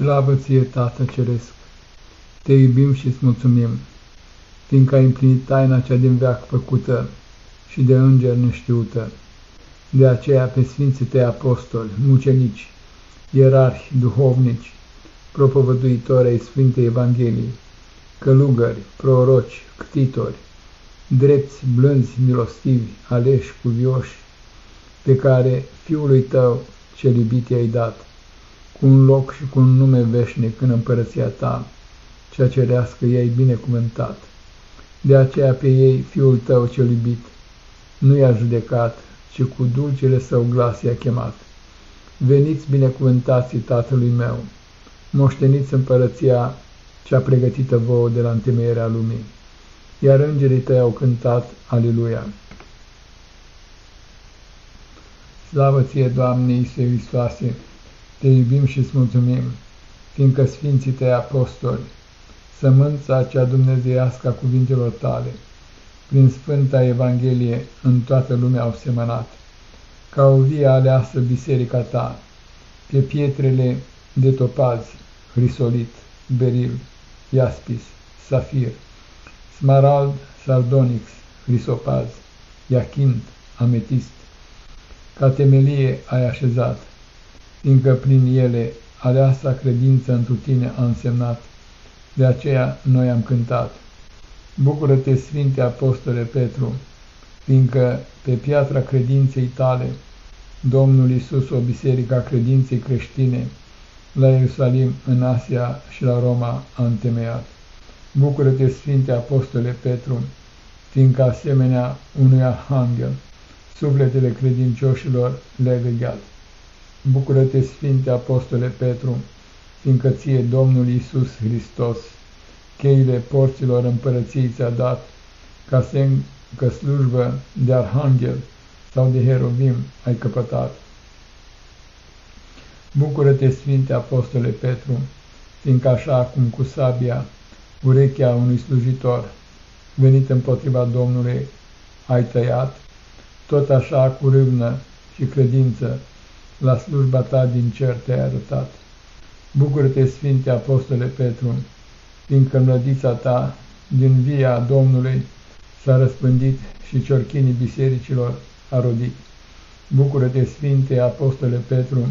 Slavă ție, Tată Ceresc! Te iubim și îți mulțumim, fiindcă ai împlinit taina cea din veac făcută și de înger neștiută. De aceea pe Sfinții tăi apostoli, mucenici, ierarhi, duhovnici, propovăduitori ai Sfintei Evangheliei, călugări, proroci, ctitori, drepți, blânzi, milostivi, aleși, cuvioși, pe care Fiului tău cel iubit i-ai dat, cu un loc și cu un nume veșnic în împărăția ta, cea cerească i-ai binecuvântat. De aceea pe ei Fiul tău cel iubit nu i-a judecat, ci cu dulcele său glas i-a chemat. Veniți binecuvântații Tatălui meu, moșteniți împărăția cea pregătită vouă de la întemeierea lumii. Iar îngerii tăi au cântat, Aleluia! Slavă ție, Doamne Iisuse Hristoase, te iubim și îți mulțumim, fiindcă Sfinții tăi apostoli, sămânța cea dumnezeiască a cuvintelor tale, prin Sfânta Evanghelie în toată lumea au semănat, ca o vie aleasă biserica ta, pe pietrele de topaz, hrisolit, beril, iaspis, safir, smarald, sardonix, hrisopaz, iachint, ametist, ca temelie ai așezat, fiindcă prin ele aleasa credință întru tine a însemnat, de aceea noi am cântat. Bucură-te, Sfinte Apostole Petru, fiindcă pe piatra credinței tale, Domnul Iisus, o biserică a credinței creștine, la Ierusalim, în Asia și la Roma a întemeiat. Bucură-te, Sfinte Apostole Petru, fiindcă asemenea unui arhanghel, sufletele credincioșilor le-ai vegheat. Bucură-te, Sfinte Apostole Petru, fiindcă ție Domnul Iisus Hristos, cheile porților împărăției ți-a dat, ca semn că slujbă de arhanghel sau de herovim ai căpătat. Bucură-te, Sfinte Apostole Petru, fiindcă așa cum cu sabia urechea unui slujitor venit împotriva Domnului ai tăiat, tot așa cu râvnă și credință la slujba ta din cer te-ai arătat. Bucură-te, Sfinte Apostole Petru, fiindcă mlădița ta din via Domnului s-a răspândit și ciorchinii bisericilor a rodit. Bucură-te, Sfinte Apostole Petru,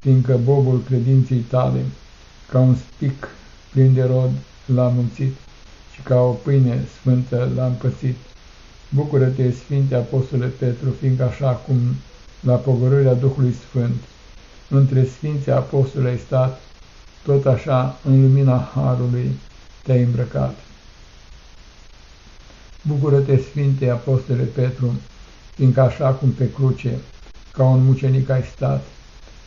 fiindcă bobul credinței tale, ca un spic plin de rod, l-a mulțit și ca o pâine sfântă l-a împățit. Bucură-te, Sfinte Apostole Petru, fiindcă așa cum la pogorârea Duhului Sfânt, între Sfinții Apostole ai stat, tot așa în lumina Harului te-ai îmbrăcat. Bucură-te, Sfinte Apostole Petru, fiindcă așa cum pe cruce, ca un mucenic ai stat,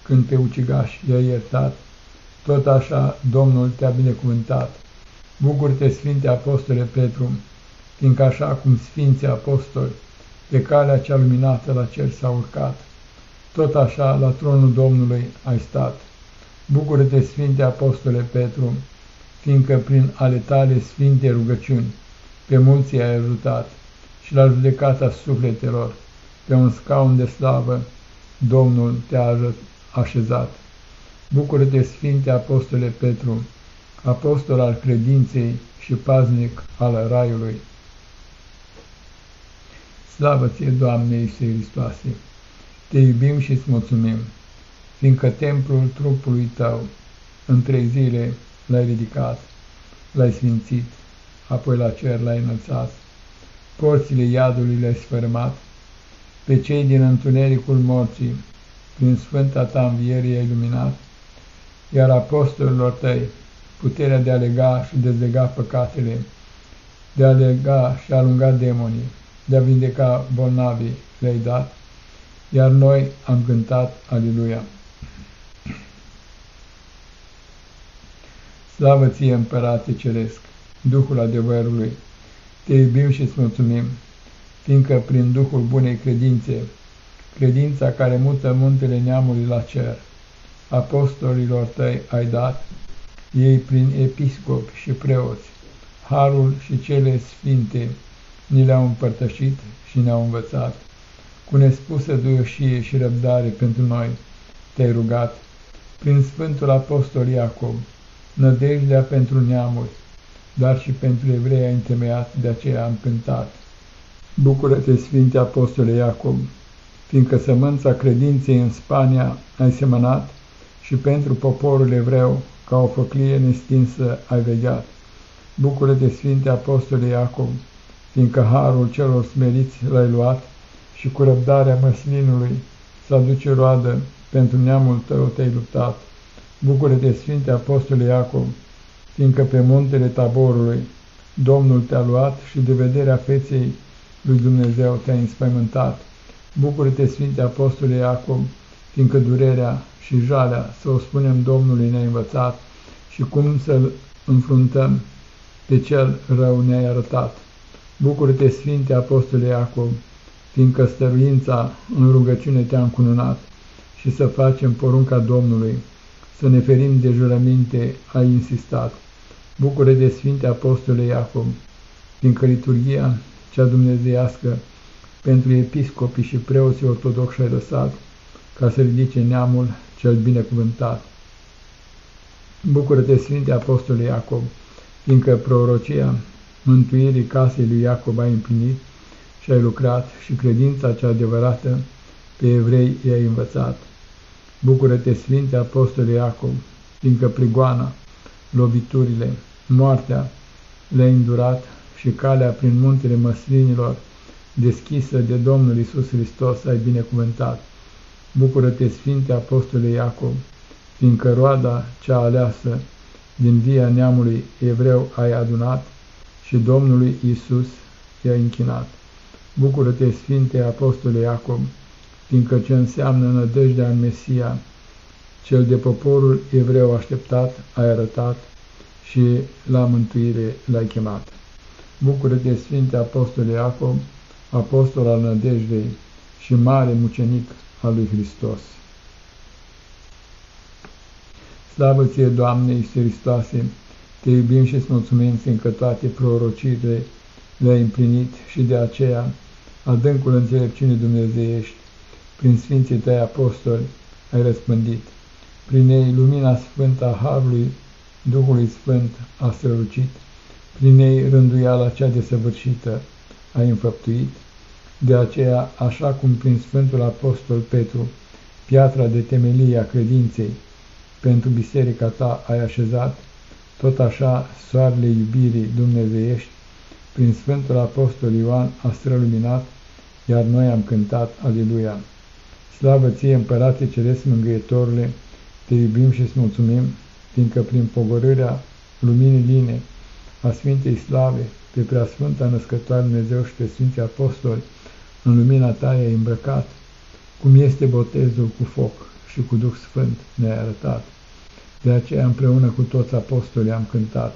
când pe ucigaș i-ai iertat, tot așa Domnul te-a binecuvântat. Bucură-te, Sfinte Apostole Petru, fiindcă așa cum Sfinții Apostoli pe calea cea luminată la cer s-a urcat, tot așa la tronul Domnului ai stat. Bucură-te, Sfinte Apostole Petru, fiindcă prin ale tale sfinte rugăciuni pe mulți ai ajutat și la judecata sufletelor, pe un scaun de slavă, Domnul te-a așezat. Bucură-te, Sfinte Apostole Petru, apostol al credinței și paznic al raiului. Slavă ție, Doamne Iisuse Hristoase! Te iubim și îți mulțumim, fiindcă templul trupului tău în trei zile l-ai ridicat, l-ai sfințit, apoi la cer l-ai înălțat, porțile iadului le-ai sfărâmat, pe cei din întunericul morții, prin sfânta ta înviere ai luminat, iar apostolilor tăi puterea de a lega și dezlega păcatele, de a lega și a alunga demonii, de a vindeca bolnavii le-ai dat, iar noi am cântat Aleluia. Slavă ție, Împărate Ceresc, Duhul adevărului, te iubim și îți mulțumim, fiindcă prin Duhul bunei credințe, credința care mută muntele neamului la cer, apostolilor tăi ai dat, ei prin episcopi și preoți, harul și cele sfinte ni le-au împărtășit și ne-au învățat. Cu nespusă duioșie și răbdare pentru noi te-ai rugat, prin Sfântul Apostol Iacov, nădejdea pentru neamuri, dar și pentru evrei a întemeiat, de aceea am cântat. Bucură-te, Sfinte Apostole Iacov, fiindcă sămânța credinței în Spania ai semănat și pentru poporul evreu, ca o făclie nestinsă, ai vegheat. Bucură-te, Sfinte Apostole Iacov, fiindcă harul celor smeriți l-ai luat și cu răbdarea măslinului să aduce roadă, pentru neamul tău te-ai luptat. Bucură-te, Sfinte Apostole Iacov, fiindcă pe muntele taborului Domnul te-a luat și de vederea feței lui Dumnezeu te-a înspăimântat. Bucură-te, Sfinte Apostole Iacov, fiindcă durerea și jalea, să o spunem Domnului, ne-a învățat și cum să-L înfruntăm pe cel rău ne-ai arătat. Bucură-te, Sfinte Apostole Iacov, fiindcă stăruința în rugăciune te-a încununat și să facem porunca Domnului, să ne ferim de jurăminte, ai insistat. Bucură-te, Sfinte Apostole Iacov, fiindcă liturgia cea dumnezeiască pentru episcopii și preoții ortodoxi ai lăsat, ca să ridice neamul cel binecuvântat. Bucură-te, Sfinte Apostole Iacov, fiindcă prorocia mântuirii casei lui Iacob ai împlinit și ai lucrat și credința cea adevărată pe evrei i-ai învățat. Bucură-te, Sfinte Apostole Iacov, fiindcă prigoana, loviturile, moartea le-ai îndurat și calea prin muntele măslinilor, deschisă de Domnul Isus Hristos, ai binecuvântat. Bucură-te, Sfinte Apostole Iacov, fiindcă roada cea aleasă din via neamului evreu ai adunat și Domnului Isus i-a închinat. Bucură-te, Sfinte Apostole Iacov, fiindcă ce înseamnă nădejdea în Mesia, cel de poporul evreu așteptat, ai arătat și la mântuire l-ai chemat. Bucură-te, Sfinte Apostole Iacov, apostol al nădejdei și mare mucenic al lui Hristos. Slavă ție, Doamne Iisus Hristoase, te iubim și îți mulțumim, fiindcă toate prorocirile le-ai împlinit și de aceea, adâncul înțelepciunii dumnezeiești, prin Sfinții tăi apostoli, ai răspândit. Prin ei, lumina sfântă a Harului Duhului Sfânt a strălucit, prin ei rânduiala cea desăvârșită ai înfăptuit, de aceea, așa cum prin Sfântul Apostol Petru, piatra de temelie a credinței, pentru biserica ta ai așezat, tot așa soarele iubirii dumnezeiești, prin Sfântul Apostol Ioan a străluminat, iar noi am cântat Aleluia. Slavă ție, Împărate Ceresc Mângâietorule, te iubim și îți mulțumim, fiindcă prin pogorârea luminii line a Sfintei Slave, pe Preasfânta Născătoare Dumnezeu și pe Sfinții Apostoli, în lumina ta ai îmbrăcat, cum este botezul cu foc și cu Duh Sfânt ne-ai arătat. De aceea împreună cu toți apostolii am cântat.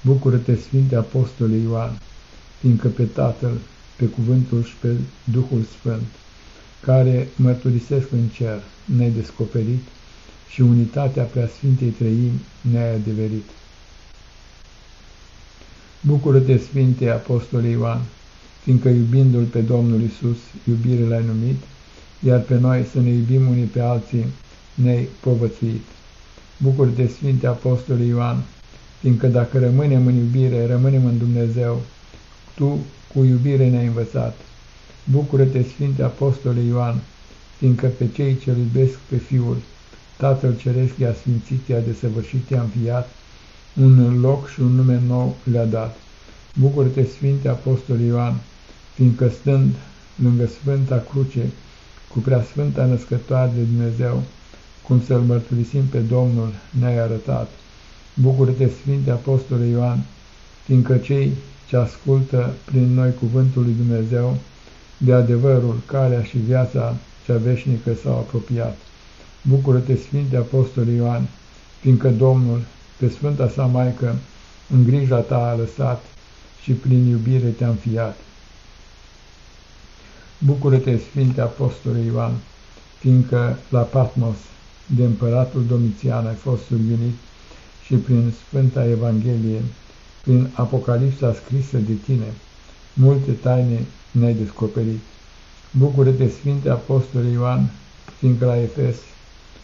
Bucură-te, Sfinte Apostole Ioan, fiindcă pe Tatăl, pe Cuvântul și pe Duhul Sfânt, care mărturisesc în cer, ne-ai descoperit și unitatea Preasfintei Trăimi ne-ai adeverit. Bucură-te, Sfinte Apostole Ioan, fiindcă iubindu-L pe Domnul Isus, iubire l-ai numit, iar pe noi să ne iubim unii pe alții, ne-ai povățuit. Bucură-te, Sfinte Apostole Ioan, fiindcă dacă rămânem în iubire, rămânem în Dumnezeu. Tu cu iubire ne-ai învățat. Bucură-te, Sfinte Apostole Ioan, fiindcă pe cei ce iubesc pe Fiul, Tatăl Ceresc i-a sfințit, i-a desăvârșit, i-a înviat, un loc și un nume nou le-a dat. Bucură-te, Sfinte Apostol Ioan, fiindcă stând lângă Sfânta Cruce, cu Preasfânta Născătoare de Dumnezeu, cum să-L mărturisim pe Domnul, ne-ai arătat. Bucură-te, Sfinte Apostole Ioan, fiindcă cei ce ascultă prin noi cuvântul lui Dumnezeu, de adevărul, calea și viața cea veșnică s-au apropiat. Bucură-te, Sfinte Apostole Ioan, fiindcă Domnul, pe Sfânta sa Maică, în grija ta a lăsat și prin iubire te-a înfiat. Bucură-te, Sfinte Apostole Ioan, fiindcă la Patmos de împăratul Domitian ai fost subunit și prin Sfânta Evanghelie, prin Apocalipsa scrisă de tine, multe taine ne-ai descoperit. Bucură-te, Sfinte Apostole Ioan, fiindcă la Efes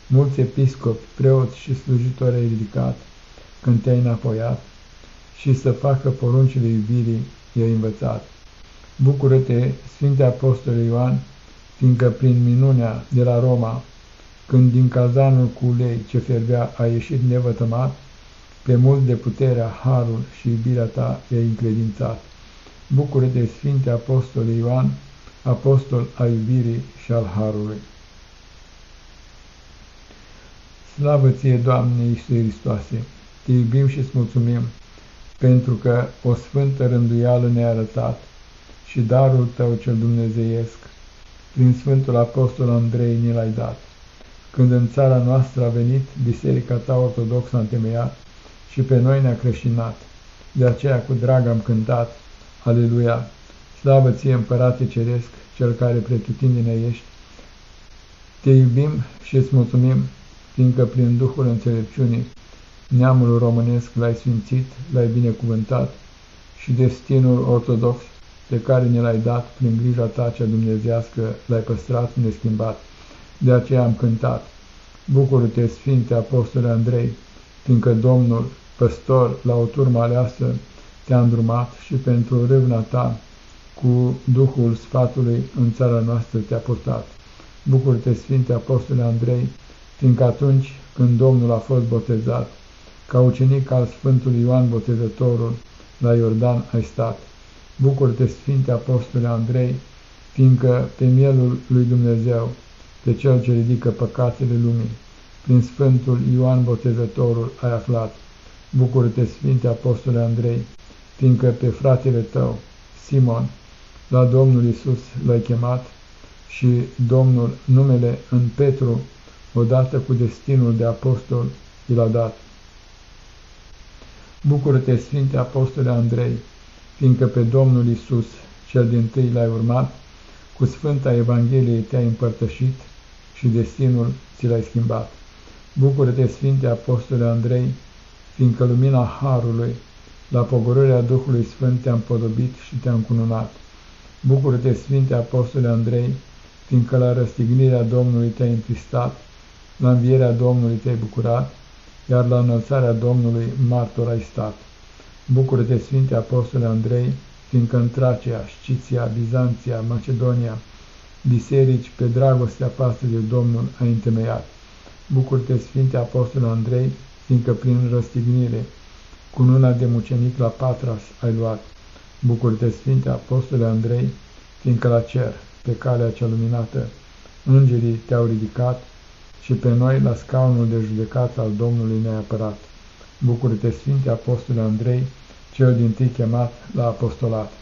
mulți episcopi, preoți și slujitori ai ridicat, când te-ai înapoiat, și să facă poruncile iubirii i-ai învățat. Bucură-te, Sfinte Apostole Ioan, fiindcă prin minunea de la Roma, când din cazanul cu ulei ce fervea a ieșit nevătămat, pe mult de puterea, harul și iubirea ta i-ai încredințat. Bucură-te, Sfinte Apostole Ioan, apostol a iubirii și al harului. Slavă ție, Doamne Iisuse Hristoase! Te iubim și îți mulțumim, pentru că o sfântă rânduială ne-a arătat și darul tău cel dumnezeiesc, prin Sfântul Apostol Andrei ni l-ai dat. Când în țara noastră a venit, biserica ta ortodoxă a întemeiat și pe noi ne-a creștinat. De aceea cu drag am cântat, Aleluia! Slavă ție, Împărate Ceresc, cel care pretutindene ești. Te iubim și îți mulțumim, fiindcă prin Duhul înțelepciunii neamul românesc l-ai sfințit, l-ai binecuvântat și destinul ortodox pe care ne l-ai dat prin grija ta cea dumnezească l-ai păstrat neschimbat. De aceea am cântat. Bucură-te, Sfinte Apostole Andrei, fiindcă Domnul, păstor, la o turmă aleasă, te-a îndrumat și pentru râvna ta, cu Duhul sfatului în țara noastră te-a purtat. Bucură-te, Sfinte Apostole Andrei, fiindcă atunci când Domnul a fost botezat, ca ucenic al Sfântului Ioan Botezătorul, la Iordan ai stat. Bucură-te, Sfinte Apostole Andrei, fiindcă pe mielul lui Dumnezeu, pe cel ce ridică păcatele lumii, prin Sfântul Ioan Botezătorul ai aflat. Bucură-te, Sfinte Apostole Andrei, fiindcă pe fratele tău, Simon, la Domnul Isus l-ai chemat și Domnul numele în Petru, odată cu destinul de apostol, i l-a dat. Bucură-te, Sfinte Apostole Andrei, fiindcă pe Domnul Isus, cel din tâi l-ai urmat, cu Sfânta Evanghelie te-ai împărtășit și destinul ți l-ai schimbat. Bucură-te, Sfinte Apostole Andrei, fiindcă lumina Harului, la pogorârea Duhului Sfânt te-am podobit și te-am cununat. Bucură-te, Sfinte Apostole Andrei, fiindcă la răstignirea Domnului te-ai întristat, la învierea Domnului te-ai bucurat, iar la înălțarea Domnului martor ai stat. Bucură-te, Sfinte Apostole Andrei, fiindcă în Tracia, Sciția, Bizanția, Macedonia, biserici pe dragostea pasă de Domnul ai întemeiat. Bucură-te, Sfinte Apostole Andrei, fiindcă prin răstignire, cu luna de mucenic la Patras ai luat. Bucură-te, Sfinte Apostole Andrei, fiindcă la cer, pe calea cea luminată, îngerii te-au ridicat și pe noi la scaunul de judecată al Domnului ne-ai apărat. Bucură-te, Sfinte Apostole Andrei, cel din tâi chemat la apostolat.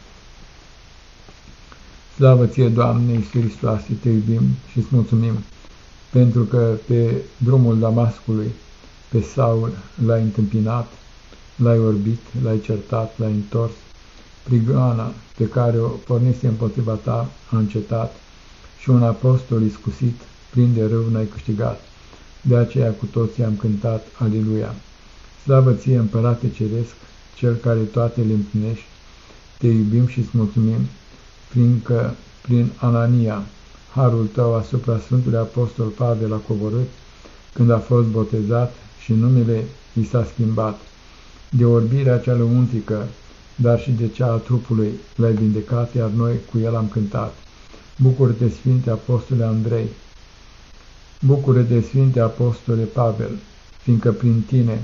Slavă ție, Doamne Iisus Hristoase, te iubim și îți mulțumim, pentru că pe drumul Damascului, pe Saul l-ai întâmpinat, l-ai orbit, l-ai certat, l-ai întors, prigoana pe care o pornise împotriva ta a încetat și un apostol iscusit, plin de râu, n-ai câștigat. De aceea cu toții am cântat Aliluia. Slavă ție, Împărate Ceresc, Cel care toate le împlinești, te iubim și îți mulțumim, fiindcă prin Anania, harul tău asupra Sfântului Apostol Pavel a coborât, când a fost botezat și numele i s-a schimbat. De orbirea cea lăuntică, dar și de cea a trupului l-ai vindecat, iar noi cu el am cântat. Bucură-te, Sfinte Apostole Andrei! Bucură-te, Sfinte Apostole Pavel, fiindcă prin tine,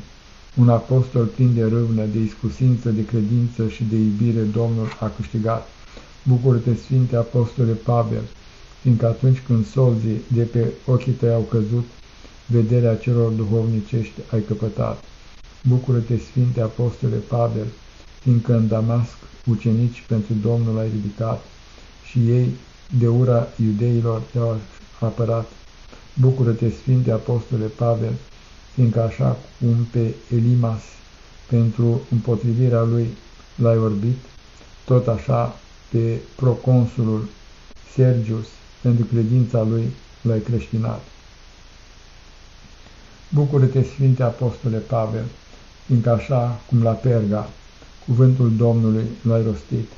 un apostol plin de râvnă, de iscusință, de credință și de iubire, Domnul a câștigat. Bucură-te, Sfinte Apostole Pavel, fiindcă atunci când solzii de pe ochii tăi au căzut, vederea celor duhovnicești ai căpătat. Bucură-te, Sfinte Apostole Pavel, fiindcă în Damasc ucenici pentru Domnul ai ridicat și ei de ura iudeilor te-au apărat. Bucură-te, Sfinte Apostole Pavel, fiindcă așa cum pe Elimas pentru împotrivirea lui l-ai orbit, tot așa pe proconsulul Sergius pentru credința lui l-ai creștinat. Bucură-te, Sfinte Apostole Pavel, fiindcă așa cum la Perga cuvântul Domnului l-ai rostit,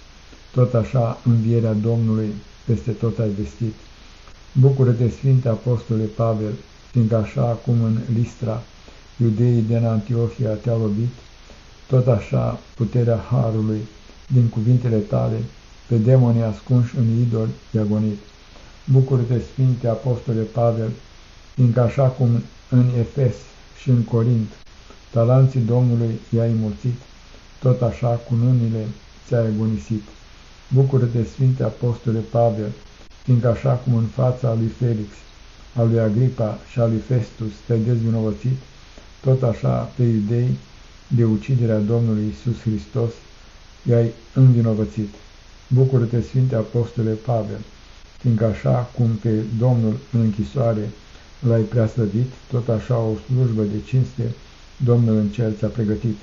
tot așa învierea Domnului peste tot ai vestit. Bucură-te, Sfinte Apostole Pavel, fiindcă așa cum în Listra iudeii din Antiohia te-au lovit, tot așa puterea Harului din cuvintele tale pe demonii ascunși în idol i-a gonit. Bucură-te, Sfinte Apostole Pavel, fiindcă așa cum în Efes și în Corint talanții Domnului i-ai mulțit, tot așa cu nunile ți-ai agonisit. Bucură-te, Sfinte Apostole Pavel, fiindcă așa cum în fața lui Felix, a lui Agripa și a lui Festus te-ai dezvinovățit, tot așa pe iudei de uciderea Domnului Isus Hristos i-ai învinovățit. Bucură-te, Sfinte Apostole Pavel, fiindcă așa cum pe Domnul în închisoare l-ai preaslăvit, tot așa o slujbă de cinste Domnul în cer ți-a pregătit.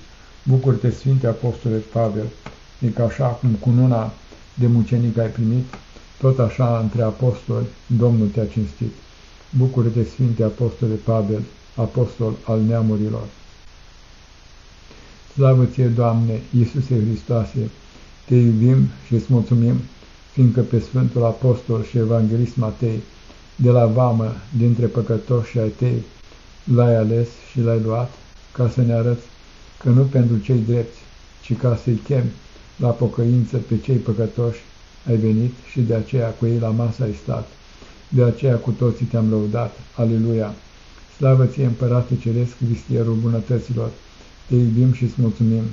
Bucură-te, Sfinte Apostole Pavel, fiindcă așa cum cununa de mucenic ai primit, tot așa între apostoli Domnul te-a cinstit. Bucură-te, Sfinte Apostole Pavel, apostol al neamurilor. Slavă ție, Doamne, Iisuse Hristoase, te iubim și îți mulțumim, fiindcă pe Sfântul Apostol și Evanghelist Matei, de la vamă, dintre păcătoși ai tăi, l-ai ales și l-ai luat, ca să ne arăți că nu pentru cei drepți, ci ca să-i chemi la pocăință pe cei păcătoși ai venit și de aceea cu ei la masă ai stat. De aceea cu toții te-am lăudat. Aleluia! Slavă ție, Împărate Ceresc, Cristierul bunătăților! Te iubim și îți mulțumim,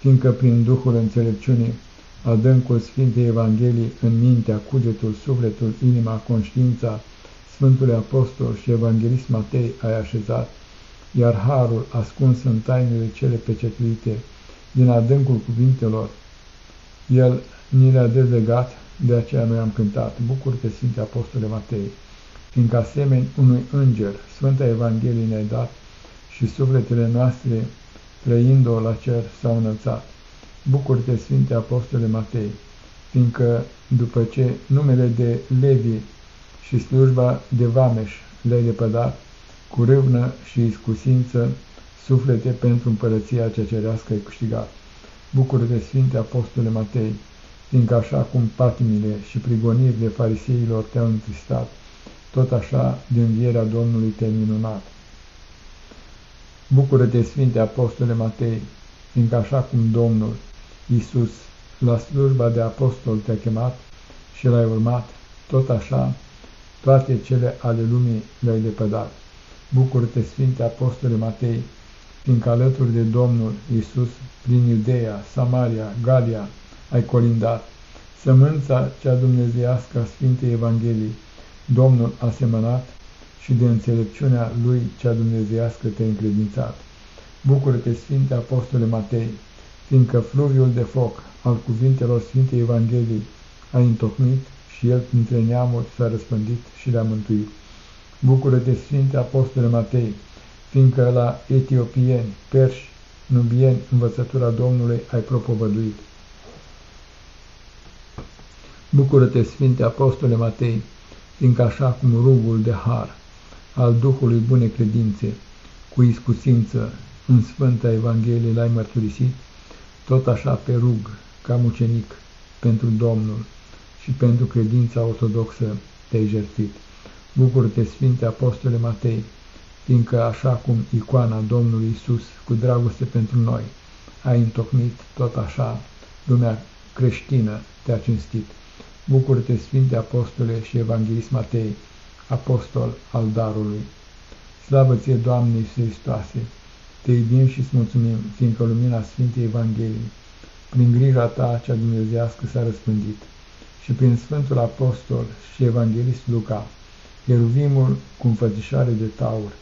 fiindcă prin Duhul înțelepciunii, adâncul Sfintei Evangheliei în mintea, cugetul, sufletul, inima, conștiința Sfântului Apostol și Evanghelist Matei ai așezat, iar harul ascuns în tainele cele pecetuite din adâncul cuvintelor, el ni le-a dezlegat, de aceea noi am cântat, Bucur-te, Sfinte Apostole Matei, fiindcă asemeni unui înger, Sfânta Evanghelie ne-ai dat și sufletele noastre, trăind-o la cer, s-au înălțat. Bucur-te, Sfinte Apostole Matei, fiindcă după ce numele de Levi și slujba de Vameș le-ai lepădat, cu râvnă și iscusință, suflete pentru împărăția cea cerească ai câștigat. Bucură-te, Sfinte Apostole Matei, fiindcă așa cum patimile și prigonirile fariseilor te-au întristat, tot așa de învierea Domnului te-ai minunat. Bucură-te, Sfinte Apostole Matei, fiindcă așa cum Domnul Iisus la slujba de apostol te-a chemat și l-ai urmat, tot așa toate cele ale lumii le-ai lepădat. Bucură-te, Sfinte Apostole Matei, fiindcă alături de Domnul Iisus, prin Iudeea, Samaria, Galia, ai colindat, sămânța cea dumnezeiască a Sfintei Evangheliei, Domnul a semănat și de înțelepciunea Lui cea dumnezeiască te-a încredințat. Bucură-te, Sfinte Apostole Matei, fiindcă fluviul de foc al cuvintelor Sfintei Evangheliei a întocmit și el dintre neamuri s-a răspândit și le-a mântuit. Bucură-te, Sfinte Apostole Matei, fiindcă la etiopieni, perși, nubieni, învățătura Domnului ai propovăduit. Bucură-te, Sfinte Apostole Matei, fiindcă așa cum rugul de har al Duhului Bune Credințe, cu iscusință în Sfânta Evanghelie l-ai mărturisit, tot așa pe rug, ca mucenic, pentru Domnul și pentru credința ortodoxă te-ai jertfit. Bucură-te, Sfinte Apostole Matei, fiindcă așa cum icoana Domnului Isus, cu dragoste pentru noi, a întocmit, tot așa lumea creștină te-a cinstit. Bucură-te, Sfinte Apostole și Evanghelist Matei, apostol al darului. Slavă ție, Doamne Iisus Hristoase! Te iubim și îți mulțumim, fiindcă lumina Sfintei Evangheliei, prin grija ta cea dumnezească s-a răspândit și prin Sfântul Apostol și Evanghelist Luca, Ieruvimul cu înfățișare de taur,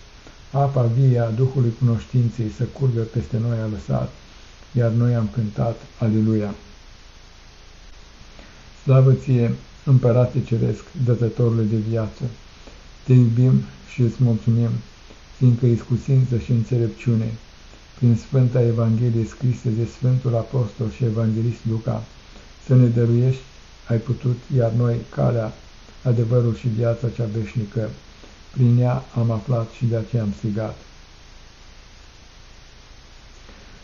apa vie a Duhului cunoștinței să curgă peste noi a lăsat, iar noi am cântat Aleluia. Slavă ție, Împărate Ceresc, dătătorule de viață, te iubim și îți mulțumim, fiindcă iscusință și înțelepciune, prin Sfânta Evanghelie scrisă de Sfântul Apostol și Evanghelist Luca, să ne dăruiești, ai putut, iar noi, calea, adevărul și viața cea veșnică, prin ea am aflat și de aceea am strigat.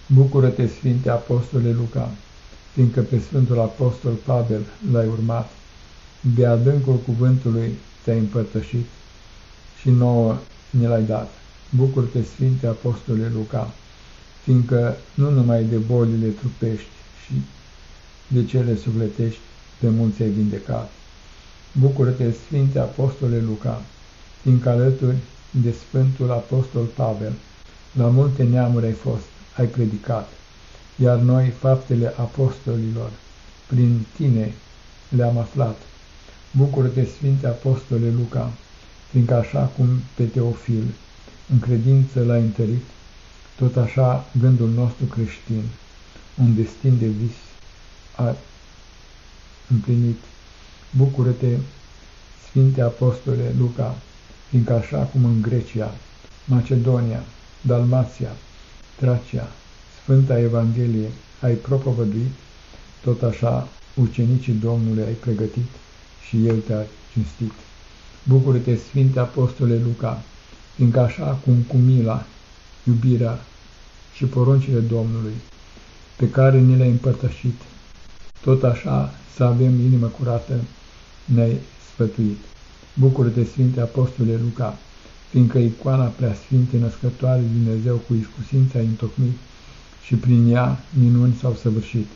Bucură-te, Sfinte Apostole Luca, fiindcă pe Sfântul Apostol Pavel l-ai urmat, de adâncul cuvântului te-ai împărtășit și nouă ne l-ai dat. Bucur-te, Sfinte Apostole Luca, fiindcă nu numai de bolile trupești și de cele sufletești, pe mulți ai vindecat. Bucură-te, Sfinte Apostole Luca, fiindcă alături de Sfântul Apostol Pavel, la multe neamuri ai fost, ai predicat, iar noi faptele apostolilor, prin tine le-am aflat. Bucură-te, Sfinte Apostole Luca, fiindcă așa cum pe Teofil, în credință l-ai întărit, tot așa gândul nostru creștin, un destin de vis a împlinit. Bucură-te, Sfinte Apostole Luca, fiindcă așa cum în Grecia, Macedonia, Dalmația, Tracia, Sfânta Evanghelie ai propovăduit, tot așa ucenicii Domnului ai pregătit și El te-a cinstit. Bucură-te, Sfinte Apostole Luca, fiindcă așa cum cu mila, iubirea și poruncile Domnului, pe care ne le-ai împărtășit, tot așa să avem inimă curată, ne-ai sfătuit. Bucură-te, Sfinte Apostole Luca, fiindcă icoana preasfinte născătoare Dumnezeu cu iscusința întocmit și prin ea minuni s-au săvârșit.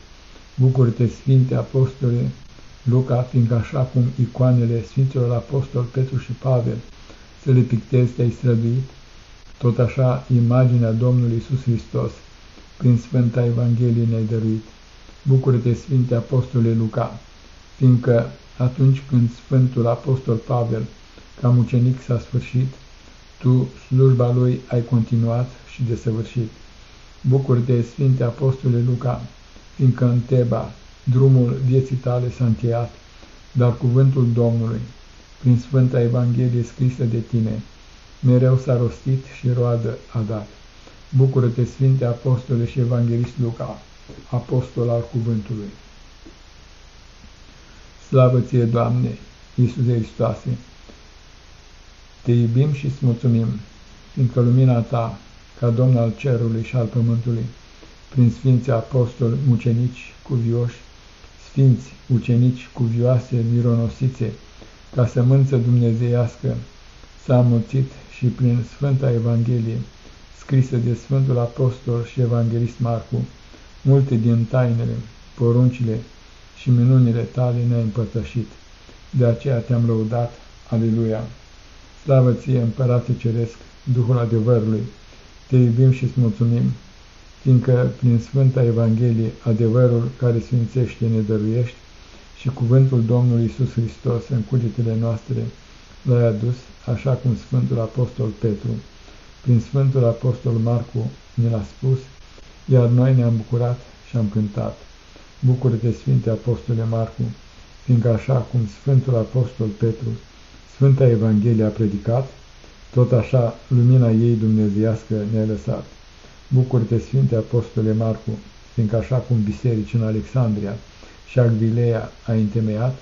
Bucură-te, Sfinte Apostole Luca, fiindcă așa cum icoanele Sfinților Apostol Petru și Pavel să le pictezi te-ai străduit, tot așa imaginea Domnului Isus Hristos prin Sfânta Evanghelie ne-ai dăruit. Bucură-te, Sfinte Apostole Luca, fiindcă atunci când Sfântul Apostol Pavel, ca mucenic s-a sfârșit, tu slujba lui ai continuat și desăvârșit. Bucură-te, Sfinte Apostole Luca, fiindcă în Teba drumul vieții tale s-a încheiat, dar cuvântul Domnului, prin Sfânta Evanghelie scrisă de tine, mereu s-a rostit și roadă a dat. Bucură-te, Sfinte Apostole și Evanghelist Luca, apostol al cuvântului. Slavă ție, Doamne, Iisuse Hristoase! Te iubim și îți mulțumim, fiindcă lumina ta, ca Domn al cerului și al pământului, prin Sfinții Apostoli, mucenici, cuvioși, Sfinți, ucenici, cuvioase, mironosițe, ca sămânță dumnezeiască, s-a mulțit și prin Sfânta Evanghelie, scrisă de Sfântul Apostol și Evanghelist Marcu, multe din tainele, poruncile și minunile tale ne-ai împărtășit. De aceea te-am lăudat. Aleluia! Slavă ție, Împărate Ceresc, Duhul adevărului! Te iubim și îți mulțumim, fiindcă prin Sfânta Evanghelie, adevărul care sfințește ne dăruiești și cuvântul Domnului Isus Hristos în cugetele noastre l-ai adus, așa cum Sfântul Apostol Petru, prin Sfântul Apostol Marcu ne l-a spus, iar noi ne-am bucurat și am cântat. Bucură-te, Sfinte Apostole Marcu, fiindcă așa cum Sfântul Apostol Petru, Sfânta Evanghelie a predicat, tot așa lumina ei dumnezeiască ne-a lăsat. Bucură-te, Sfinte Apostole Marcu, fiindcă așa cum biserici în Alexandria și Agvilea a întemeiat,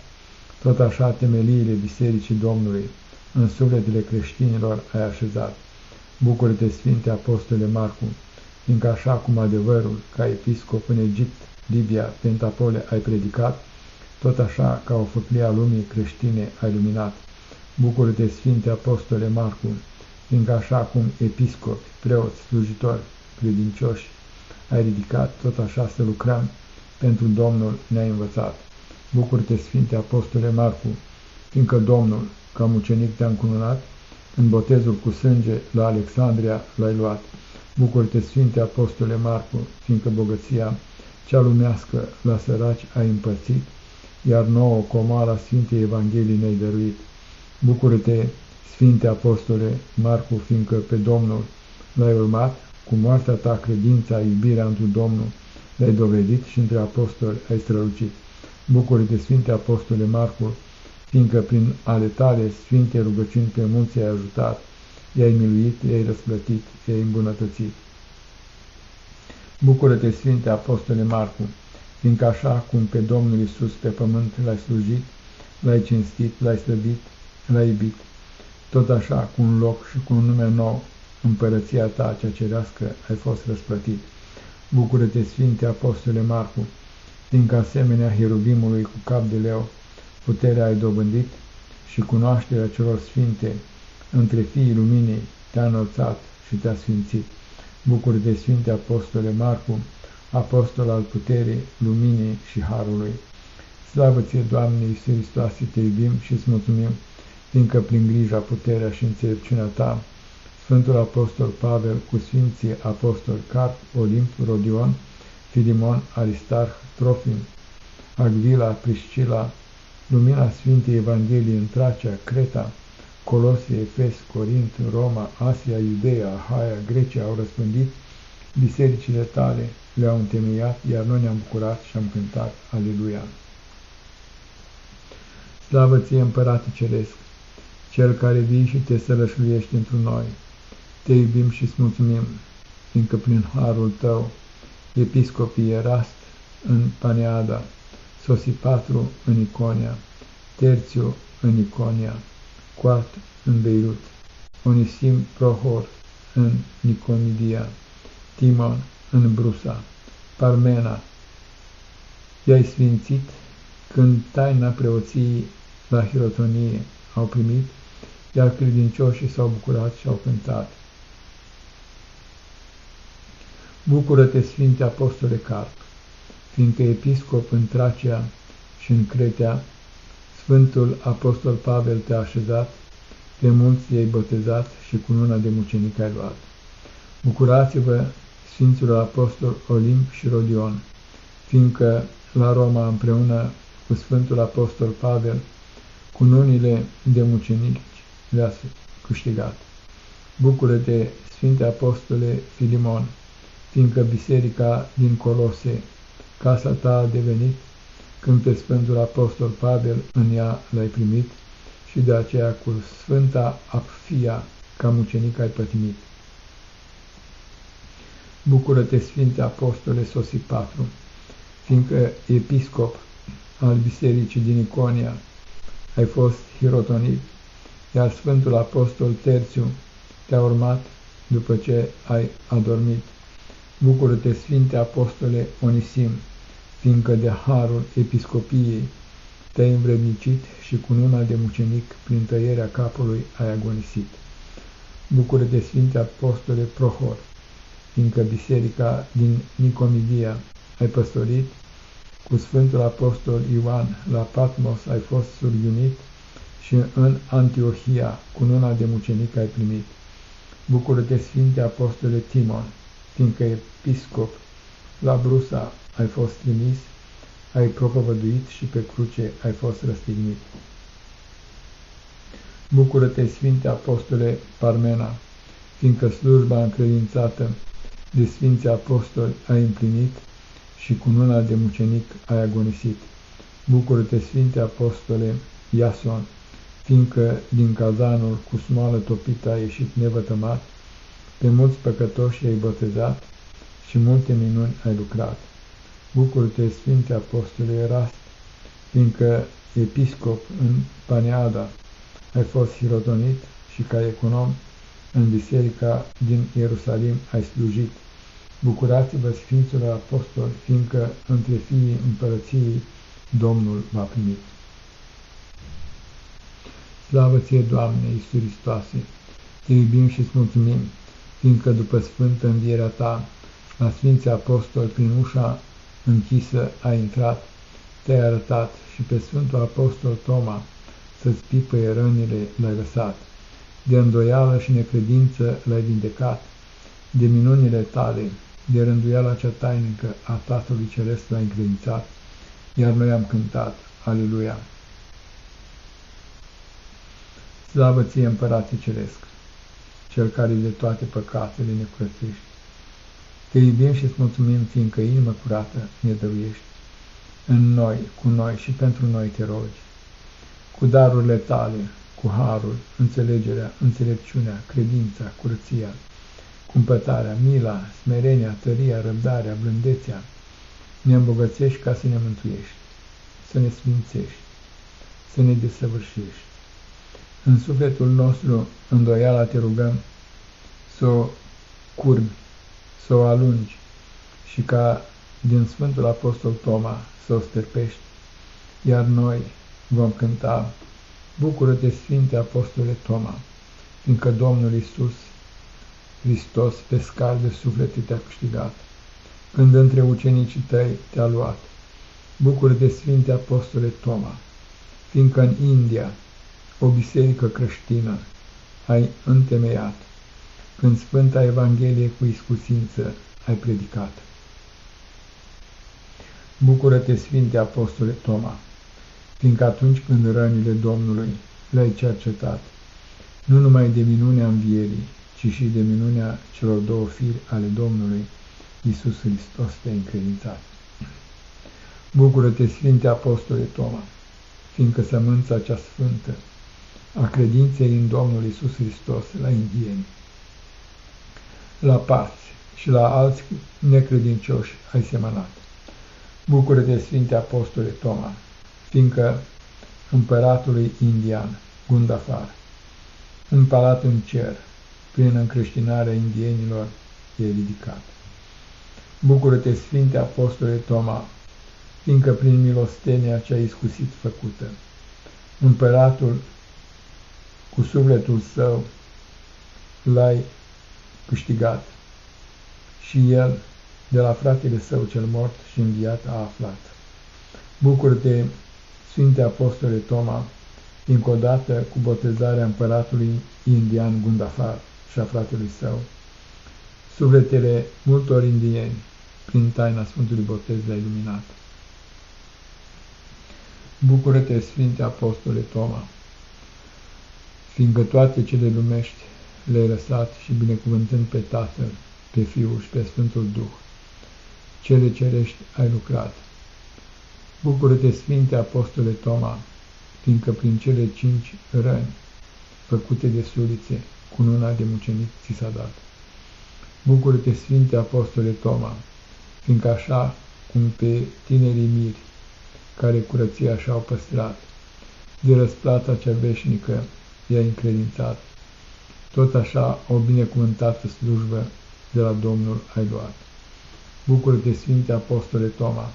tot așa temeliile Bisericii Domnului în sufletele creștinilor ai așezat. Bucură-te, Sfinte Apostole Marcu, fiindcă așa cum adevărul, ca episcop în Egipt, Libia, Pentapole ai predicat, tot așa ca o făclie a lumii creștine ai luminat. Bucură-te, Sfinte Apostole Marcu, fiindcă așa cum episcopi, preoți, slujitori, credincioși ai ridicat, tot așa să lucrăm pentru Domnul ne-ai învățat. Bucură-te, Sfinte Apostole Marcu, fiindcă Domnul, ca mucenic te-a încununat, în botezul cu sânge la Alexandria l-ai luat. Bucură-te, Sfinte Apostole Marcu, fiindcă bogăția cea lumească la săraci ai împărțit, iar nouă comara Sfintei Evangheliei ne-ai dăruit. Bucură-te, Sfinte Apostole Marcu, fiindcă pe Domnul l-ai urmat, cu moartea ta credința, iubirea întru Domnul le-ai dovedit și între apostoli ai strălucit. Bucură-te, Sfinte Apostole Marcu, fiindcă prin ale tale sfinte rugăciuni pe mulți ai ajutat, i-ai miluit, i-ai răsplătit, i-ai îmbunătățit. Bucură-te, Sfinte Apostole Marcu, fiindcă așa cum pe Domnul Isus pe pământ l-ai slujit, l-ai cinstit, l-ai slăbit, l-ai iubit, tot așa cu un loc și cu un nume nou, împărăția ta cea cerească ai fost răsplătit. Bucură-te, Sfinte Apostole Marcu, fiindcă asemenea Heruvimului cu cap de leu, puterea ai dobândit și cunoașterea celor sfinte între fiii luminii te-a înălțat și te-a sfințit. Bucură-te, Sfinte Apostole Marcu, apostol al puterii, luminii și harului. Slavă ție, Doamne Iisus Hristoase, te iubim și îți mulțumim, fiindcă prin grija, puterea și înțelepciunea ta, Sfântul Apostol Pavel cu Sfinții Apostoli Carp, Olimp, Rodion, Filimon, Aristarh, Trofim, Agvila, Priscila, lumina Sfintei Evangheliei în Tracia, Creta, Colosie, Efes, Corint, Roma, Asia, Iudeea, Ahaia, Grecia au răspândit, bisericile tale le-au întemeiat, iar noi ne-am bucurat și am cântat, Aleluia! Slavă ție, Împărate Ceresc, Cel care vii și te sălășluiești într noi, te iubim și îți mulțumim, fiindcă prin harul tău, episcopii Erast în Paneada, Sosipatru în Iconia, Terțiu în Iconia, Quart în Beirut, Onisim Prohor în Nicomidia, Timon în Brusa, Parmena, i-ai sfințit când taina preoției la hirotonie au primit, iar credincioșii s-au bucurat și au cântat. Bucură-te, Sfinte Apostole Carp, fiindcă episcop în Tracia și în Cretea, Sfântul Apostol Pavel te-a așezat, pe mulți i-ai botezat și cu luna de mucenic ai luat. Bucurați-vă, Sfinților Apostol Olimp și Rodion, fiindcă la Roma împreună cu Sfântul Apostol Pavel, cu nunile de mucenici le-a câștigat. Bucură-te, Sfinte Apostole Filimon, fiindcă biserica din Colose, casa ta a devenit, când pe Sfântul Apostol Pavel în ea l-ai primit și de aceea cu Sfânta Apfia ca mucenic ai pătimit. Bucură-te, Sfinte Apostole Sosipatru, fiindcă episcop al bisericii din Iconia ai fost hirotonit, iar Sfântul Apostol Terțiu te-a urmat după ce ai adormit. Bucură-te, Sfinte Apostole Onisim, fiindcă de harul episcopiei te-ai învrednicit și cu luna de mucenic prin tăierea capului ai agonisit. Bucură-te, Sfinte Apostole Prohor, fiindcă biserica din Nicomidia ai păstorit, cu Sfântul Apostol Ioan la Patmos ai fost surghiunit și în Antiohia cu luna de mucenic ai primit. Bucură-te, Sfinte Apostole Timon, fiindcă episcop la Brusa ai fost trimis, ai propovăduit și pe cruce ai fost răstignit. Bucură-te, Sfinte Apostole Parmena, fiindcă slujba încredințată de Sfinți Apostoli ai împlinit și cu luna de mucenic ai agonisit. Bucură-te, Sfinte Apostole Iason, fiindcă din cazanul cu smoală topită a ieșit nevătămat, pe mulți păcătoși ai botezat și multe minuni ai lucrat. Bucură-te, Sfinte Apostole Erast, fiindcă episcop în Paneada ai fost hirotonit și ca econom în biserica din Ierusalim ai slujit. Bucurați-vă, Sfinților Apostoli, fiindcă între fiii împărăției Domnul v-a primit. Slavă ție, Doamne, Iisus Hristoase, te iubim și îți mulțumim, fiindcă după sfântă învierea ta, la Sfinții Apostoli, prin ușa închisă a intrat, te-ai arătat și pe Sfântul Apostol Toma să-ți pipăie rănile l-ai lăsat, de îndoială și necredință l-ai vindecat, de minunile tale, de rânduiala cea tainică a Tatălui Ceresc l-ai încredințat, iar noi am cântat, Aleluia! Slavă ție, Împărate Ceresc, Cel care de toate păcatele ne curățești, te iubim și îți mulțumim, fiindcă inimă curată ne dăruiești. În noi, cu noi și pentru noi te rogi. Cu darurile tale, cu harul, înțelegerea, înțelepciunea, credința, curăția, cumpătarea, mila, smerenia, tăria, răbdarea, blândețea, ne îmbogățești ca să ne mântuiești, să ne sfințești, să ne desăvârșești. În sufletul nostru, îndoiala te rugăm să o curbi să o alungi și ca din Sfântul Apostol Toma să o sterpești, iar noi vom cânta, Bucură-te, Sfinte Apostole Toma, fiindcă Domnul Isus Hristos pe scar de suflete te-a câștigat, când între ucenicii tăi te-a luat. Bucură de Sfinte Apostole Toma, fiindcă în India o biserică creștină ai întemeiat, când Sfânta Evanghelie cu iscusință ai predicat. Bucură-te, Sfinte Apostole Toma, fiindcă atunci când rănile Domnului le-ai cercetat, nu numai de minunea învierii, ci și de minunea celor două firi ale Domnului, Iisus Hristos te-a încredințat. Bucură-te, Sfinte Apostole Toma, fiindcă sămânța cea sfântă a credinței în Domnul Iisus Hristos la indieni, la parți și la alți necredincioși ai semănat. Bucură-te, Sfinte Apostole Toma, fiindcă împăratului indian, Gundafar, în palat în cer, prin încreștinarea indienilor, e ridicat. Bucură-te, Sfinte Apostole Toma, fiindcă prin milostenia cea iscusit făcută, împăratul cu sufletul său l-ai câștigat și el de la fratele său cel mort și înviat a aflat. Bucură-te, Sfinte Apostole Toma, încă o dată cu botezarea împăratului indian Gundafar și a fratelui său, sufletele multor indieni prin taina Sfântului Botez le-a iluminat. Bucură-te, Sfinte Apostole Toma, fiindcă toate cele lumești le-ai lăsat și binecuvântând pe Tatăl, pe Fiul și pe Sfântul Duh, cele cerești ai lucrat. Bucură-te, Sfinte Apostole Toma, fiindcă prin cele cinci răni făcute de sulițe, cu luna de mucenic ți s-a dat. Bucură-te, Sfinte Apostole Toma, fiindcă așa cum pe tinerii miri, care curăția și-au păstrat, de răsplata cea veșnică i-a încredințat, tot așa o binecuvântată slujbă de la Domnul ai luat. Bucură-te, Sfinte Apostole Toma,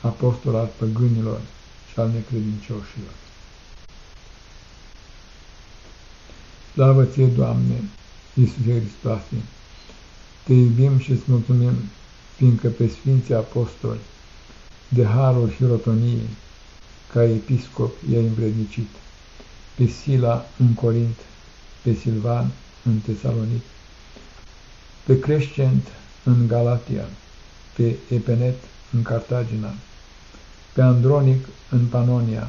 apostol al păgânilor și al necredincioșilor. Slavă ție, Doamne, Iisuse Hristoase! Te iubim și îți mulțumim, fiindcă pe Sfinții Apostoli, de harul și rotoniei, ca episcop i-ai învrednicit, pe Sila în Corint, pe Silvan în Tesalonic, pe Crescent în Galatia, pe Epenet în Cartagina, pe Andronic în Panonia,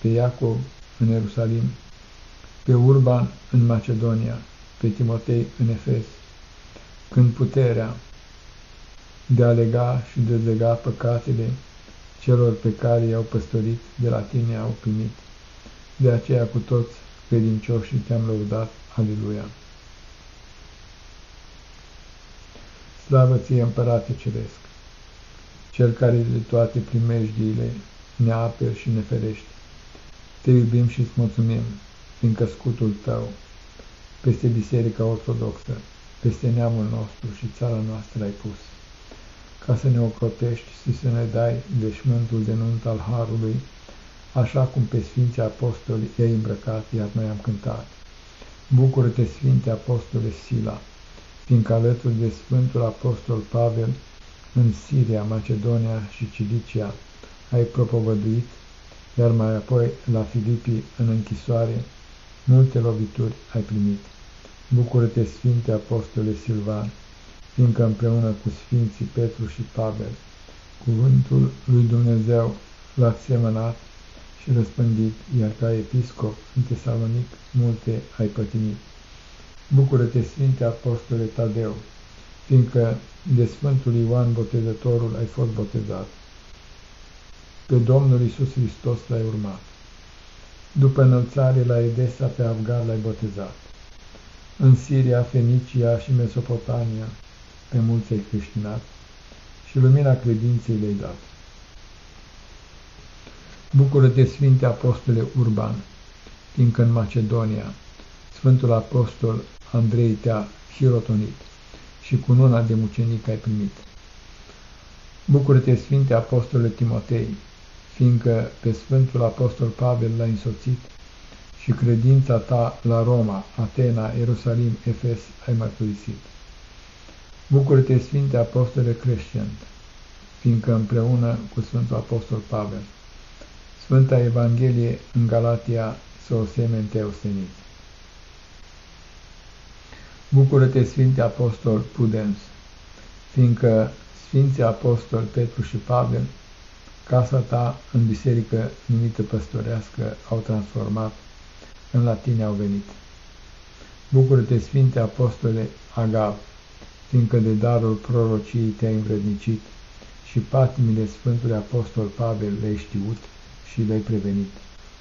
pe Iacov în Ierusalim, pe Urban în Macedonia, pe Timotei în Efes, când puterea de a lega și dezlega păcatele celor pe care i-au păstorit de la tine au primit. De aceea cu toți credincioșii te-am lăudat. Aleluia! Slavă ție, Împărate Ceresc, Cel care de toate primejdiile ne aperi și ne ferești. Te iubim și îți mulțumim, fiindcă scutul tău, peste Biserica Ortodoxă, peste neamul nostru și țara noastră ai pus, ca să ne ocrotești și să ne dai veșmântul de nunt al Harului, așa cum pe Sfinții Apostoli i-ai îmbrăcat, iar noi am cântat. Bucură-te, Sfinte Apostole Sila, fiindcă alături de Sfântul Apostol Pavel, în Siria, Macedonia și Cilicia, ai propovăduit, iar mai apoi la Filipii, în închisoare, multe lovituri ai primit. Bucură-te, Sfinte Apostole Silvan, fiindcă împreună cu Sfinții Petru și Pavel, cuvântul lui Dumnezeu l-ați semănat și răspândit, iar ca episcop în Tesalonic multe ai pătimit. Bucură-te, Sfinte Apostole Tadeu, fiindcă de Sfântul Ioan Botezătorul ai fost botezat. Pe Domnul Isus Hristos l-ai urmat. După înălțare la Edesa pe Afgar l-ai botezat. În Siria, Fenicia și Mesopotamia pe mulți ai creștinat și lumina credinței le-ai dat. Bucură-te, Sfinte Apostole Urban, fiindcă în Macedonia Sfântul Apostol Andrei te-a hirotonit și cu nuna de mucenic ai primit. Bucură-te, Sfinte Apostole Timotei, fiindcă pe Sfântul Apostol Pavel l-a însoțit și credința ta la Roma, Atena, Ierusalim, Efes ai mărturisit. Bucură-te, Sfinte Apostole Crescent, fiindcă împreună cu Sfântul Apostol Pavel, Sfânta Evanghelie în Galatia să o semeni te Bucură-te, Sfinte Apostol Pudens, fiindcă Sfinții Apostol Petru și Pavel, casa ta în biserică numită păstorească, au transformat, în la tine au venit. Bucură-te, Sfinte Apostole Agav, fiindcă de darul prorociei te-ai învrednicit și patimile Sfântului Apostol Pavel le-ai știut și le-ai prevenit.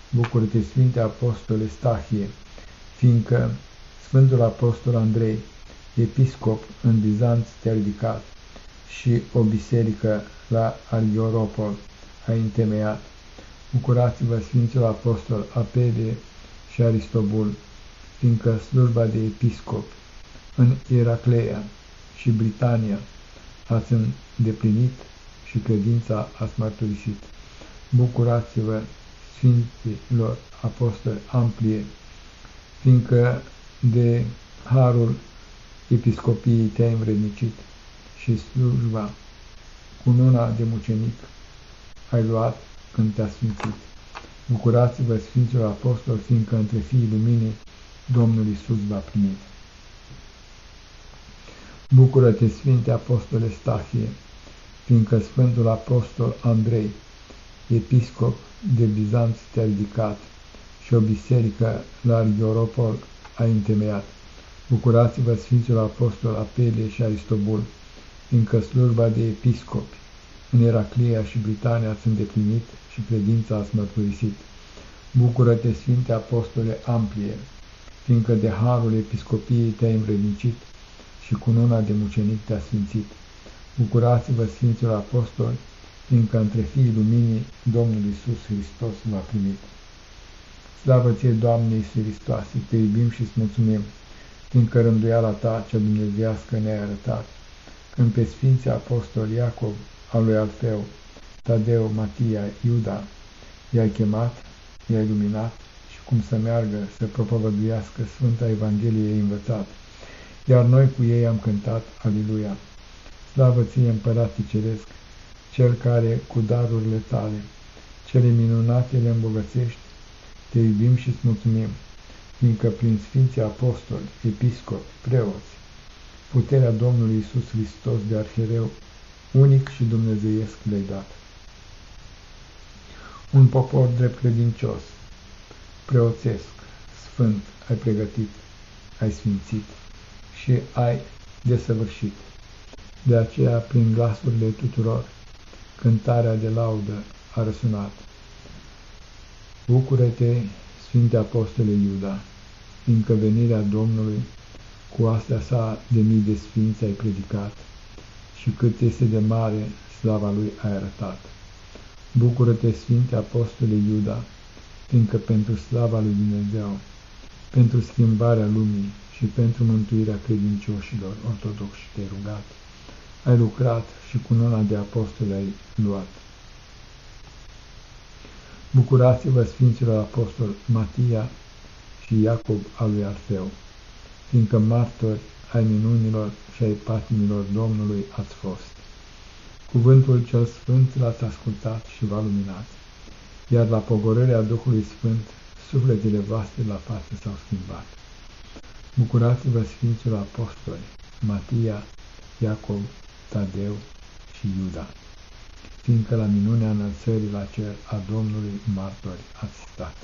Bucură-te, Sfinte Apostole Stahie, fiindcă Sfântul Apostol Andrei, episcop în Bizanț, te-a ridicat și o biserică la Argioropol a întemeiat. Bucurați-vă, Sfinților Apostol Apele și Aristobul, fiindcă slujba de episcop în Iracleia și Britania ați îndeplinit și credința ați mărturisit. Bucurați-vă, Sfinților Apostoli Amplie, fiindcă de harul episcopiei te-ai învrednicit și slujba cu nuna de mucenic ai luat când te-a sfințit. Bucurați-vă, Sfinților Apostoli, fiindcă între fiii luminii Domnul Isus va primi. Bucură-te, Sfinte Apostole Stahie, fiindcă Sfântul Apostol Andrei, episcop de Bizanț, te-a ridicat și o biserică la Argioropol a întemeiat. Bucurați-vă, Sfinților Apostol Apelie și Aristobul, fiindcă slujba de episcopi în Eraclia și Britania ați îndeplinit și credința ați mărturisit. Bucură-te, Sfinte Apostole Amplie, fiindcă de harul episcopiei te-ai învrednicit și cu nuna de mucenic te-a sfințit. Bucurați-vă, Sfinților Apostoli, fiindcă între fiii luminii Domnul Isus Hristos v-a primit. Slavă ție, Doamne Iisus Hristoase, te iubim și îți mulțumim, fiindcă rânduiala ta cea dumnezeiască ne-ai arătat, când pe Sfinții Apostoli Iacov, al lui Alfeu, Tadeu, Matia, Iuda, i-ai chemat, i-ai luminat și cum să meargă să propovăduiască Sfânta Evanghelie ei învățat, iar noi cu ei am cântat, Aliluia. Slavă ție, Împărate Ceresc, Cel care cu darurile tale, cele minunate le îmbogățești, te iubim și îți mulțumim, fiindcă prin Sfinții Apostoli, Episcopi, Preoți, puterea Domnului Isus Hristos de arhereu, unic și dumnezeiesc le-ai dat. Un popor drept credincios, preoțesc, sfânt, ai pregătit, ai sfințit și ai desăvârșit. De aceea, prin glasurile tuturor, cântarea de laudă a răsunat. Bucură-te, Sfinte Apostole Iuda, fiindcă venirea Domnului cu astea sa de mii de sfinți ai predicat și cât este de mare slava lui ai arătat. Bucură-te, Sfinte Apostole Iuda, fiindcă pentru slava lui Dumnezeu, pentru schimbarea lumii și pentru mântuirea credincioșilor ortodoxi te-ai rugat, ai lucrat și cu nona de apostoli ai luat. Bucurați-vă, Sfinților Apostol Matia și Iacob al lui Alfeu, fiindcă martori ai minunilor și ai patimilor Domnului ați fost. Cuvântul cel Sfânt l-ați ascultat și v-a luminat, iar la pogorârea Duhului Sfânt, sufletele voastre la față s-au schimbat. Bucurați-vă, Sfinților Apostoli, Matia, Iacob, Tadeu și Iuda, fiindcă la minunea înălțării la cer a Domnului martori ați stat.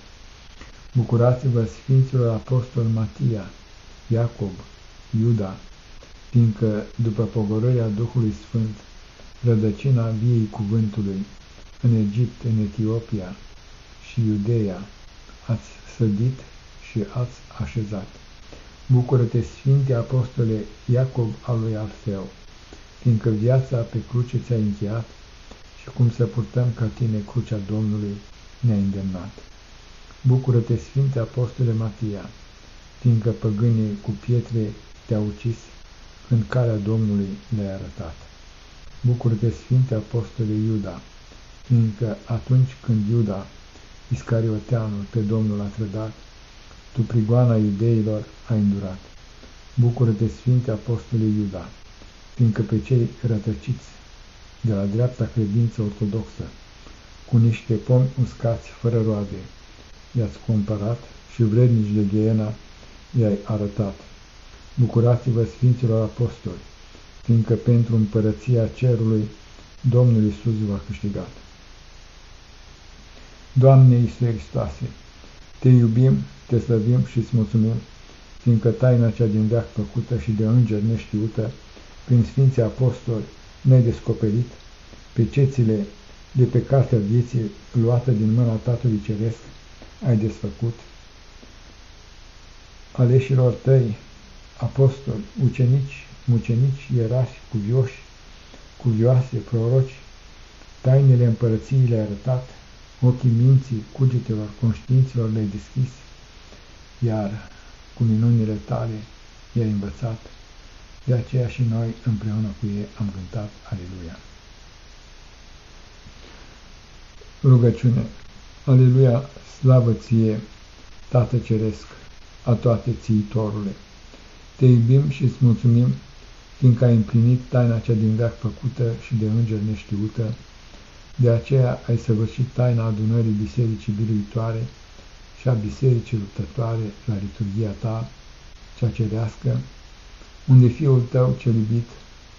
Bucurați-vă, Sfinților Apostol Matia, Iacob, Iuda, fiindcă, după pogorârea Duhului Sfânt, rădăcina viei cuvântului, în Egipt, în Etiopia și Iudeea, ați sădit și ați așezat. Bucură-te, Sfinte Apostole Iacob al lui Alfeu, fiindcă viața pe cruce ți-a încheiat și cum să purtăm ca tine crucea Domnului ne-a îndemnat. Bucură-te, Sfinte Apostole Matia, fiindcă păgânii cu pietre te-a ucis când calea Domnului le-ai arătat. Bucură-te, Sfinte Apostole Iuda, fiindcă atunci când Iuda, Iscarioteanul, pe Domnul a trădat, tu prigoana iudeilor ai îndurat. Bucură-te, Sfinte Apostole Iuda, fiindcă pe cei rătăciți de la dreapta credință ortodoxă, cu niște pomi uscați fără roade, i-ați cumpărat și vrednici de ghiena i-ai arătat. Bucurați-vă Sfinților Apostoli, fiindcă pentru împărăția cerului Domnul Iisus v-a câștigat. Doamne Iisuse Hristoase, Te iubim, Te slăvim și îți mulțumim, fiindcă taina cea din veac făcută și de îngeri neștiută, prin Sfinții Apostoli ne-ai descoperit, pe cețile de pe cartea vieții luată din mâna Tatălui Ceresc, ai desfăcut. Aleșilor tăi, apostoli, ucenici, mucenici, ierași, cuvioși, cuvioase, proroci, tainele împărăției le-ai arătat, ochii minții, cugetelor, conștiinților le-ai deschis, iar cu minunile tale i-ai învățat, de aceea și noi împreună cu ei am cântat Aleluia. Rugăciune Aleluia, slavă ție, Tată Ceresc, a toate țiitorule! Te iubim și îți mulțumim, fiindcă ai împlinit taina cea din veac făcută și de înger neștiută, de aceea ai săvârșit taina adunării bisericii biruitoare și a bisericii luptătoare la liturgia ta, cea cerească, unde fiul tău cel iubit,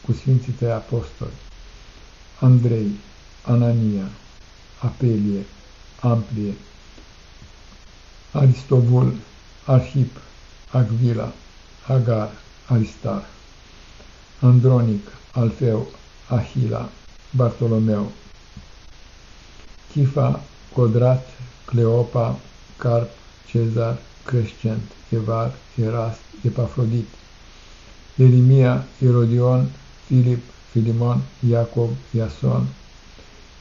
cu sfinții tăi apostoli, Andrei, Anania, Apelie, Amplie, Aristovul, Arhip, Agvila, Agar, Aristar, Andronic, Alfeu, Ahila, Bartolomeu, Chifa, Codrat, Cleopa, Carp, Cezar, Crescent, Evar, Erast, Epafrodit, Erimia, Erodion, Filip, Filimon, Iacob, Iason,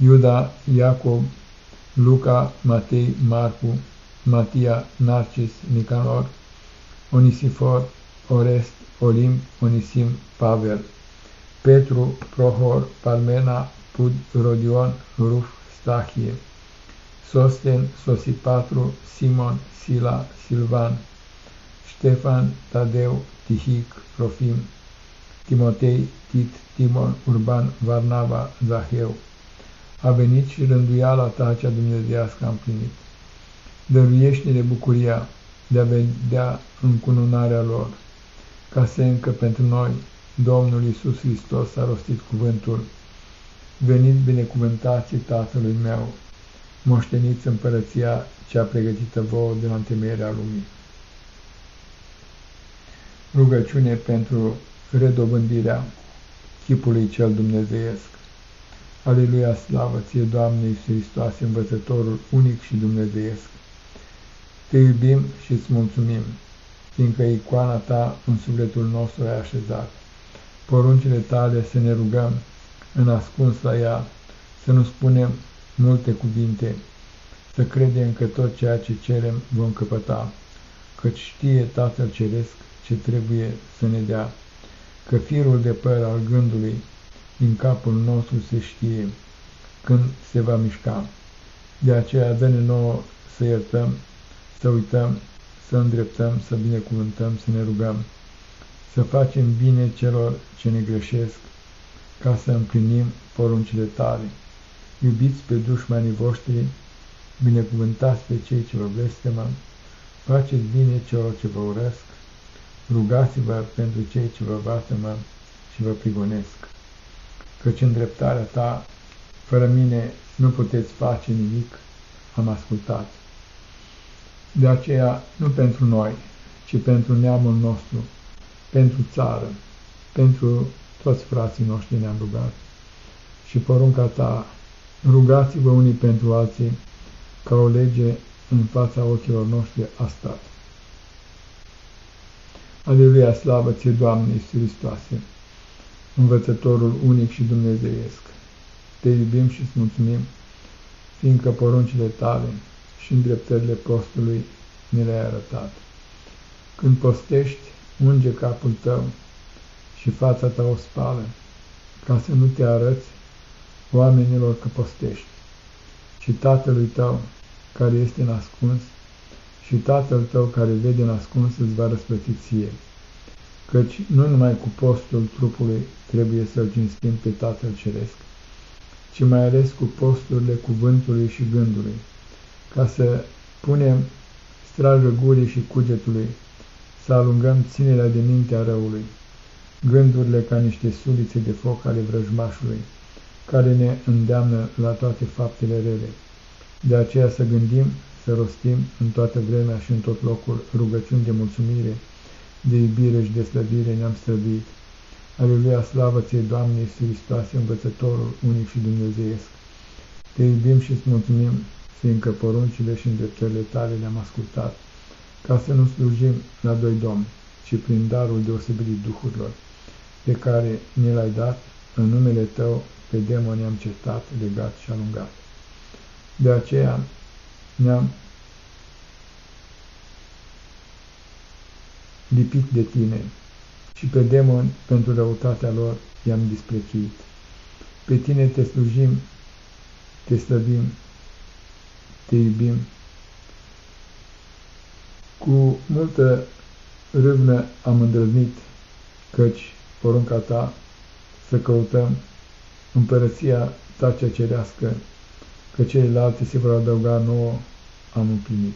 Iuda, Iacob, Luca, Matei, Marcu, Matia, Narcis, Nicanor, Onisifor, Orest, Olimp, Onisim, Pavel, Petru, Prohor, Parmena, Pud, Rodion, Ruf, Stachie, Sosten, Sosipatru, Simon, Sila, Silvan, Ștefan, Tadeu, Tihic, Profim, Timotei, Tit, Timon, Urban, Varnava, Zaheu. A venit și rânduiala ta cea dumnezeiască am plinit. Dăruiește-ne bucuria de a vedea încununarea lor, ca să încă pentru noi Domnul Iisus Hristos a rostit cuvântul, venit binecuvântații Tatălui meu, moșteniți împărăția cea pregătită vouă de la întemeierea lumii. Rugăciune pentru redobândirea chipului cel dumnezeiesc. Aleluia, slavă ție, Doamne Iisus Hristos, învățătorul unic și dumnezeiesc. Te iubim și îți mulțumim, fiindcă icoana ta în sufletul nostru ai așezat. Poruncile tale să ne rugăm în ascuns la ea, să nu spunem multe cuvinte, să credem că tot ceea ce cerem vom căpăta, căci știe Tatăl Ceresc ce trebuie să ne dea, că firul de păr al gândului din capul nostru se știe când se va mișca. De aceea dă-ne nouă să iertăm, să uităm, să îndreptăm, să binecuvântăm, să ne rugăm, să facem bine celor ce ne greșesc, ca să împlinim poruncile tale. Iubiți pe dușmanii voștri, binecuvântați pe cei ce vă blestemă, faceți bine celor ce vă urăsc, rugați-vă pentru cei ce vă vatămă și vă prigonesc, căci în dreptarea ta, fără mine, nu puteți face nimic, am ascultat. De aceea, nu pentru noi, ci pentru neamul nostru, pentru țară, pentru toți frații noștri ne-am rugat. Și porunca ta, rugați-vă unii pentru alții, ca o lege în fața ochilor noștri a stat. Aleluia, slavă ție, Doamne Iisus Hristoase, învățătorul unic și dumnezeiesc. Te iubim și îți mulțumim, fiindcă poruncile tale și îndreptările postului ne le-ai arătat. Când postești, unge capul tău și fața ta o spală, ca să nu te arăți oamenilor că postești, și tatălui tău, care este nascuns, și tatăl tău care vede nascuns îți va răsplăti ție. căci nu numai cu postul trupului trebuie să-L cinstim pe Tatăl Ceresc, ci mai ales cu posturile cuvântului și gândului, ca să punem strajă gurii și cugetului, să alungăm ținerea de minte a răului, gândurile ca niște sulițe de foc ale vrăjmașului, care ne îndeamnă la toate faptele rele. De aceea să gândim, să rostim în toată vremea și în tot locul rugăciuni de mulțumire, de iubire și de slăbire ne-am străduit. Aleluia, slavă ție, Doamne Iisus Hristoase, învățătorul unic și dumnezeiesc. Te iubim și îți mulțumim, fiindcă poruncile și îndreptările tale le-am ascultat, ca să nu slujim la doi domni, ci prin darul deosebit duhurilor, pe care ne l-ai dat, în numele tău, pe demoni am certat, legat și alungat. De aceea ne-am lipit de tine și pe demoni pentru răutatea lor i-am disprețuit. Pe tine te slujim, te slăbim, te iubim. Cu multă râvnă am îndrăznit, căci porunca ta să căutăm împărăția ta cea cerească, că celelalte se vor adăuga nouă, am împlinit.